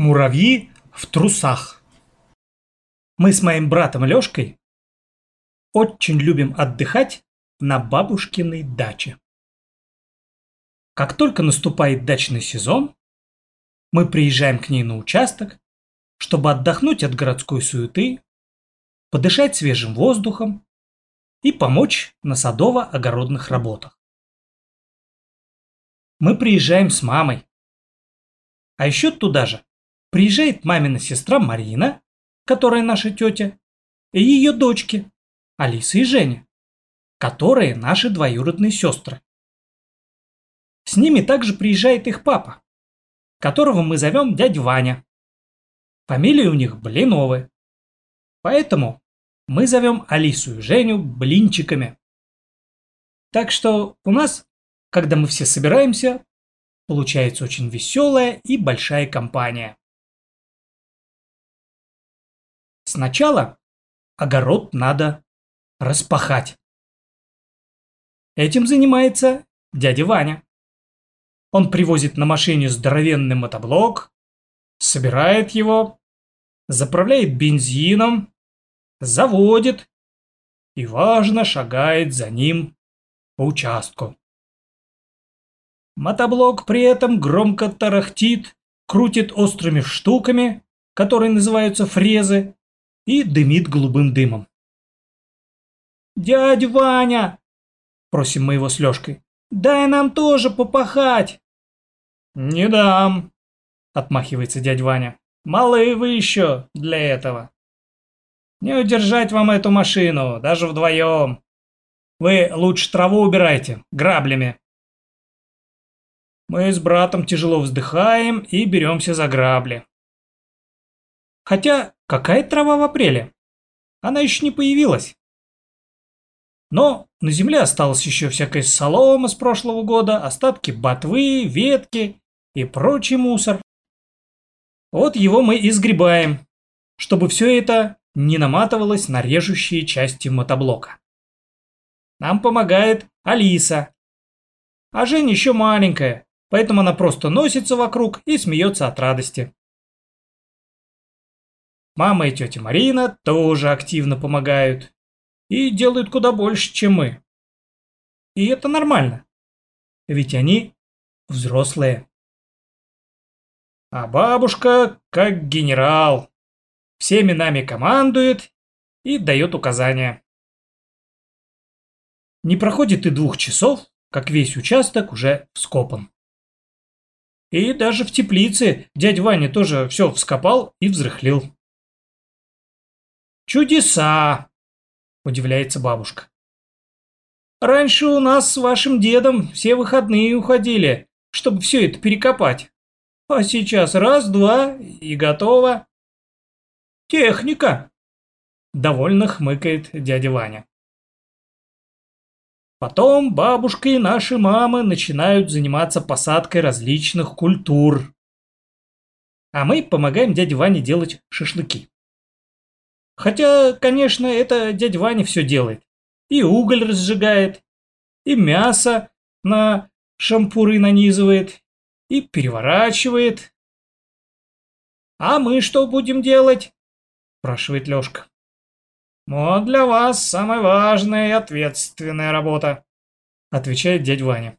Муравьи в трусах. Мы с моим братом Лёшкой очень любим отдыхать на бабушкиной даче. Как только наступает дачный сезон, мы приезжаем к ней на участок, чтобы отдохнуть от городской суеты, подышать свежим воздухом и помочь на садово-огородных работах. Мы приезжаем с мамой. А еще туда же приезжает мамина сестра Марина, которая наша тетя, и ее дочки Алиса и Женя, которые наши двоюродные сестры. С ними также приезжает их папа, которого мы зовем дядя Ваня. Фамилии у них Блиновы. Поэтому мы зовем Алису и Женю блинчиками. Так что у нас, когда мы все собираемся, получается очень веселая и большая компания. Сначала огород надо распахать. Этим занимается дядя Ваня. Он привозит на машине здоровенный мотоблок, собирает его, заправляет бензином, заводит и, важно, шагает за ним по участку. Мотоблок при этом громко тарахтит, крутит острыми штуками, которые называются фрезы, и дымит голубым дымом. «Дядя Ваня!» – просим мы его с Лёшкой. «Дай нам тоже попахать!» «Не дам!» – отмахивается дядя Ваня. «Малы вы еще для этого!» «Не удержать вам эту машину, даже вдвоем! Вы лучше траву убирайте, граблями!» Мы с братом тяжело вздыхаем и беремся за грабли. Хотя Какая трава в апреле? Она еще не появилась. Но на земле осталась еще всякая солома с прошлого года, остатки ботвы, ветки и прочий мусор. Вот его мы и сгребаем, чтобы все это не наматывалось на режущие части мотоблока. Нам помогает Алиса. А Женя еще маленькая, поэтому она просто носится вокруг и смеется от радости. Мама и тетя Марина тоже активно помогают. И делают куда больше, чем мы. И это нормально. Ведь они взрослые. А бабушка как генерал. Всеми нами командует и дает указания. Не проходит и двух часов, как весь участок уже вскопан. И даже в теплице дядя Ваня тоже все вскопал и взрыхлил. «Чудеса!» – удивляется бабушка. «Раньше у нас с вашим дедом все выходные уходили, чтобы все это перекопать. А сейчас раз-два и готово». «Техника!» – довольно хмыкает дядя Ваня. Потом бабушка и наши мамы начинают заниматься посадкой различных культур. А мы помогаем дяде Ване делать шашлыки. Хотя, конечно, это дядя Ваня все делает. И уголь разжигает, и мясо на шампуры нанизывает, и переворачивает. «А мы что будем делать?» – спрашивает Лёшка. «Вот для вас самая важная и ответственная работа», – отвечает дядя Ваня.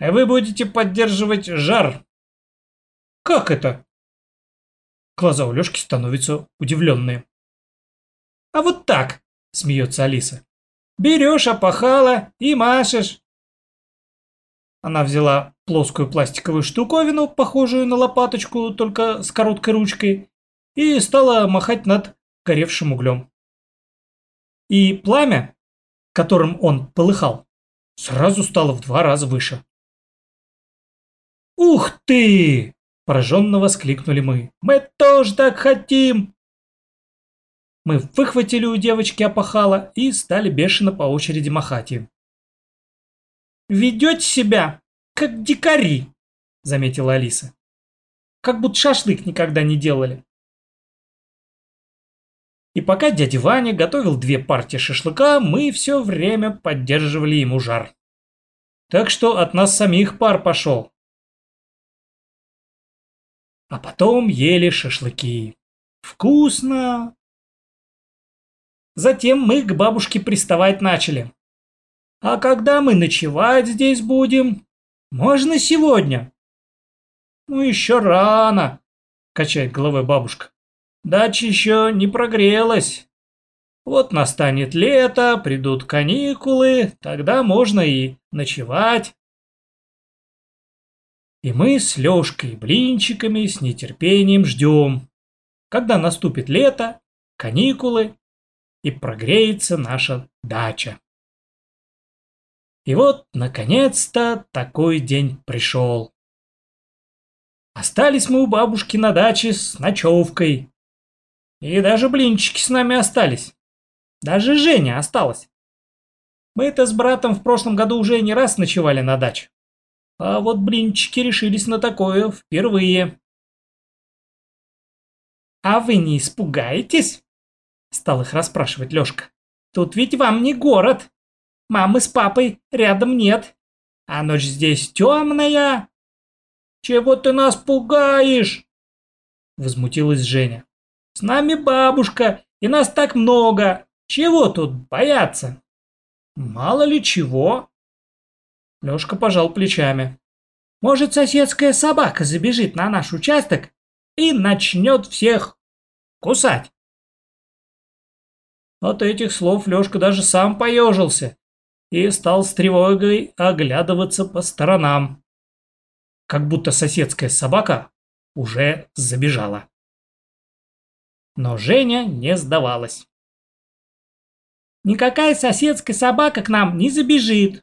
«Вы будете поддерживать жар». «Как это?» Глаза у Лёшки становятся удивленные. А вот так, смеется Алиса. Берешь опахало и машешь. Она взяла плоскую пластиковую штуковину, похожую на лопаточку, только с короткой ручкой, и стала махать над горевшим углем. И пламя, которым он полыхал, сразу стало в два раза выше. «Ух ты!» – пораженно воскликнули мы. «Мы тоже так хотим!» Мы выхватили у девочки опахало и стали бешено по очереди махать им. «Ведете себя, как дикари», — заметила Алиса. «Как будто шашлык никогда не делали». И пока дядя Ваня готовил две партии шашлыка, мы все время поддерживали ему жар. Так что от нас самих пар пошел. А потом ели шашлыки. Вкусно! Затем мы к бабушке приставать начали. А когда мы ночевать здесь будем? Можно сегодня? Ну еще рано, качает головой бабушка. Дача еще не прогрелась. Вот настанет лето, придут каникулы, тогда можно и ночевать. И мы с Лёшкой блинчиками с нетерпением ждем, когда наступит лето, каникулы и прогреется наша дача. И вот, наконец-то, такой день пришел. Остались мы у бабушки на даче с ночевкой. И даже блинчики с нами остались. Даже Женя осталась. Мы-то с братом в прошлом году уже не раз ночевали на даче. А вот блинчики решились на такое впервые. «А вы не испугаетесь?» Стал их расспрашивать Лёшка. «Тут ведь вам не город. Мамы с папой рядом нет. А ночь здесь темная». «Чего ты нас пугаешь?» Возмутилась Женя. «С нами бабушка, и нас так много. Чего тут бояться? Мало ли чего. Лёшка пожал плечами. Может, соседская собака забежит на наш участок и начнет всех кусать. От этих слов Лёшка даже сам поежился и стал с тревогой оглядываться по сторонам, как будто соседская собака уже забежала. Но Женя не сдавалась. Никакая соседская собака к нам не забежит.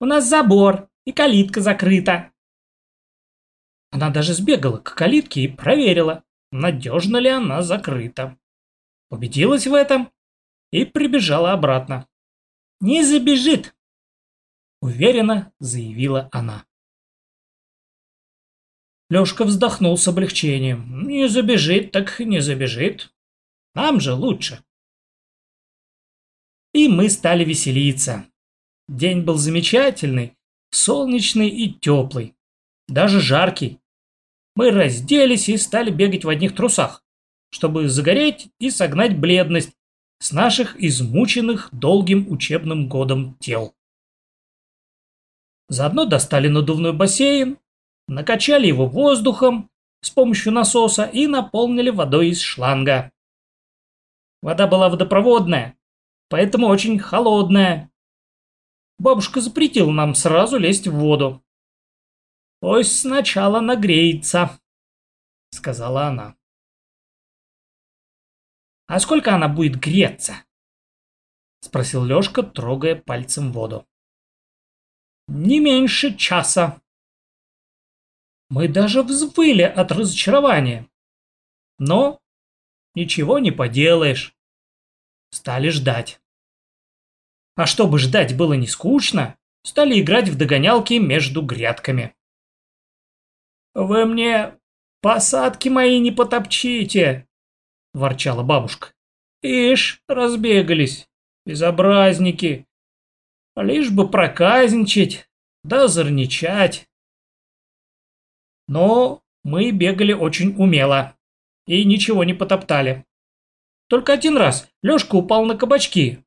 У нас забор и калитка закрыта. Она даже сбегала к калитке и проверила, надежно ли она закрыта. Убедилась в этом и прибежала обратно. «Не забежит!» Уверенно заявила она. Лёшка вздохнул с облегчением. «Не забежит, так не забежит. Нам же лучше». И мы стали веселиться. День был замечательный, солнечный и теплый, даже жаркий. Мы разделись и стали бегать в одних трусах, чтобы загореть и согнать бледность с наших измученных долгим учебным годом тел. Заодно достали надувной бассейн, накачали его воздухом с помощью насоса и наполнили водой из шланга. Вода была водопроводная, поэтому очень холодная. Бабушка запретила нам сразу лезть в воду. «Пусть сначала нагреется», — сказала она. «А сколько она будет греться?» — спросил Лёшка, трогая пальцем воду. «Не меньше часа». Мы даже взвыли от разочарования. Но ничего не поделаешь стали ждать. А чтобы ждать было не скучно, стали играть в догонялки между грядками. «Вы мне посадки мои не потопчите!» – ворчала бабушка. «Ишь, разбегались, безобразники! Лишь бы проказничать, да зарничать!» Но мы бегали очень умело и ничего не потоптали. Только один раз Лёшка упал на кабачки,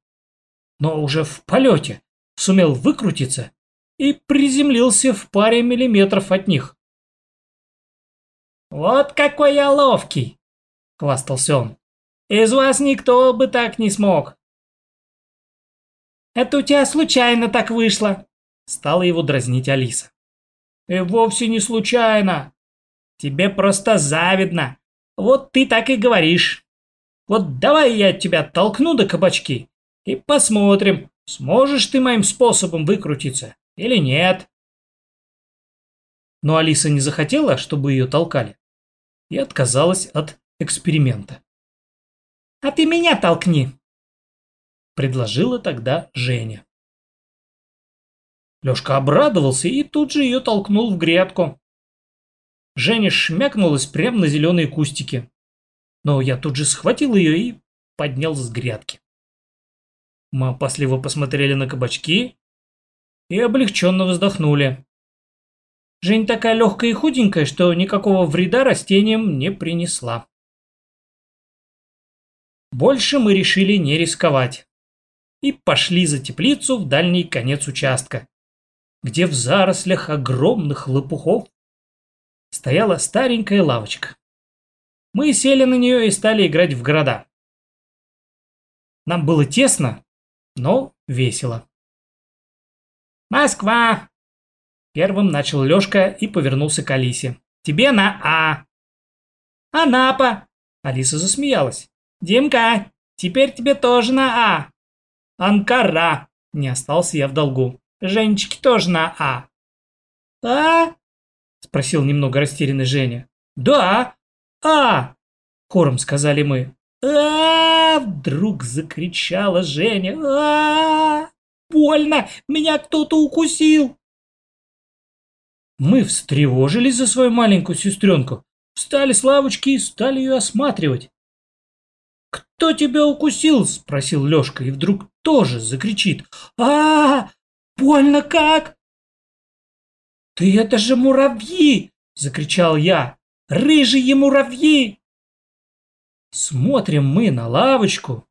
но уже в полете сумел выкрутиться и приземлился в паре миллиметров от них. «Вот какой я ловкий!» — хвастался он. «Из вас никто бы так не смог!» «Это у тебя случайно так вышло!» — стала его дразнить Алиса. «И вовсе не случайно! Тебе просто завидно! Вот ты так и говоришь!» Вот давай я тебя толкну до кабачки и посмотрим, сможешь ты моим способом выкрутиться или нет. Но Алиса не захотела, чтобы ее толкали, и отказалась от эксперимента. «А ты меня толкни!» – предложила тогда Женя. Лёшка обрадовался и тут же ее толкнул в грядку. Женя шмякнулась прямо на зеленые кустики но я тут же схватил ее и поднял с грядки. Мы опасливо посмотрели на кабачки и облегченно вздохнули. Жень такая легкая и худенькая, что никакого вреда растениям не принесла. Больше мы решили не рисковать. И пошли за теплицу в дальний конец участка, где в зарослях огромных лопухов стояла старенькая лавочка. Мы сели на нее и стали играть в города. Нам было тесно, но весело. «Москва!» Первым начал Лёшка и повернулся к Алисе. «Тебе на А!» «Анапа!» Алиса засмеялась. «Димка, теперь тебе тоже на А!» «Анкара!» Не остался я в долгу. «Женечке тоже на А!» «А?» Спросил немного растерянный Женя. «Да! А!» Хором сказали мы. а Вдруг закричала Женя. а Больно! Меня кто-то укусил!» Мы встревожились за свою маленькую сестренку, встали с лавочки и стали ее осматривать. «Кто тебя укусил?» – спросил Лешка и вдруг тоже закричит. а, -а, -а Больно как?» «Ты это же муравьи!» – закричал я. «Рыжие муравьи!» Смотрим мы на лавочку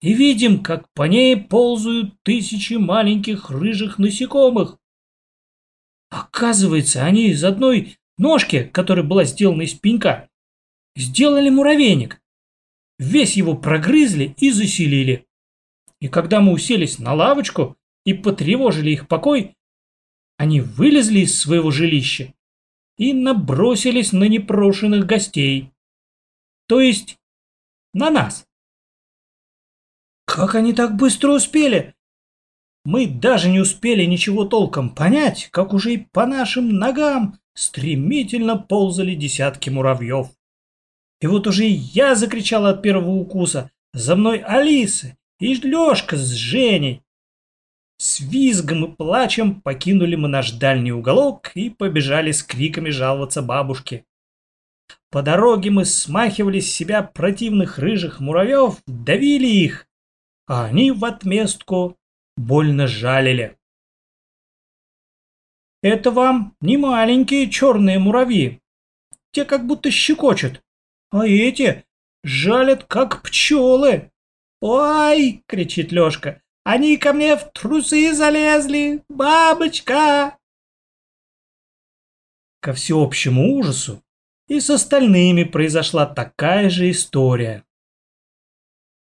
и видим, как по ней ползают тысячи маленьких рыжих насекомых. Оказывается, они из одной ножки, которая была сделана из пенька, сделали муравейник. Весь его прогрызли и заселили. И когда мы уселись на лавочку и потревожили их покой, они вылезли из своего жилища и набросились на непрошенных гостей. То есть на нас. Как они так быстро успели? Мы даже не успели ничего толком понять, как уже и по нашим ногам стремительно ползали десятки муравьев. И вот уже я закричал от первого укуса. За мной Алиса и Лешка с Женей. С визгом и плачем покинули мы наш дальний уголок и побежали с криками жаловаться бабушке. По дороге мы смахивали с себя противных рыжих муравьев, давили их, а они в отместку больно жалили. Это вам не маленькие черные муравьи. Те как будто щекочут, а эти жалят, как пчелы. «Ой!» — кричит Лешка. «Они ко мне в трусы залезли! Бабочка!» Ко всеобщему ужасу и с остальными произошла такая же история.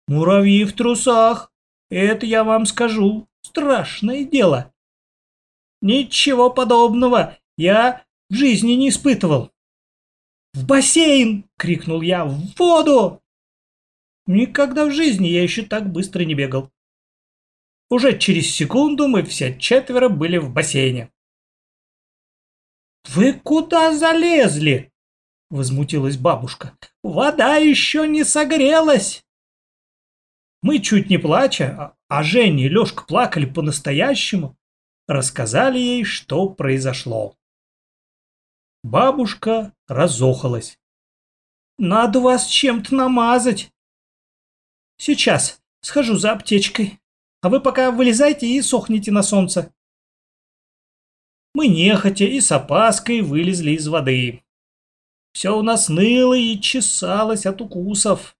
«Муравьи в трусах! Это я вам скажу, страшное дело!» «Ничего подобного я в жизни не испытывал!» «В бассейн!» — крикнул я. «В воду!» Никогда в жизни я еще так быстро не бегал. Уже через секунду мы все четверо были в бассейне. «Вы куда залезли?» — возмутилась бабушка. «Вода еще не согрелась!» Мы чуть не плача, а Женя и Лешка плакали по-настоящему, рассказали ей, что произошло. Бабушка разохалась. «Надо вас чем-то намазать!» «Сейчас схожу за аптечкой, а вы пока вылезайте и сохните на солнце». Мы нехотя и с опаской вылезли из воды. Все у нас ныло и чесалось от укусов.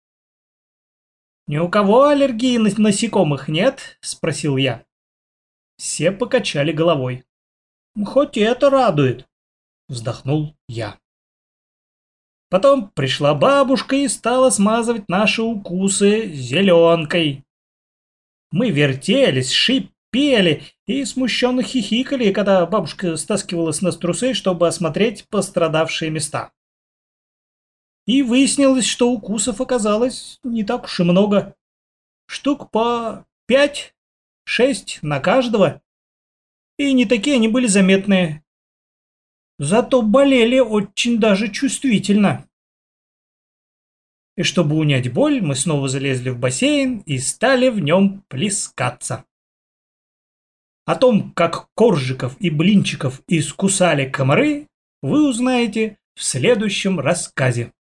«Ни у кого аллергии на насекомых нет?» – спросил я. Все покачали головой. «Хоть это радует!» Вздохнул я. Потом пришла бабушка и стала смазывать наши укусы зеленкой. Мы вертелись, шипели и смущенно хихикали, когда бабушка стаскивала с нас трусы, чтобы осмотреть пострадавшие места. И выяснилось, что укусов оказалось не так уж и много. Штук по пять-шесть на каждого. И не такие они были заметные. Зато болели очень даже чувствительно. И чтобы унять боль, мы снова залезли в бассейн и стали в нем плескаться. О том, как коржиков и блинчиков искусали комары, вы узнаете в следующем рассказе.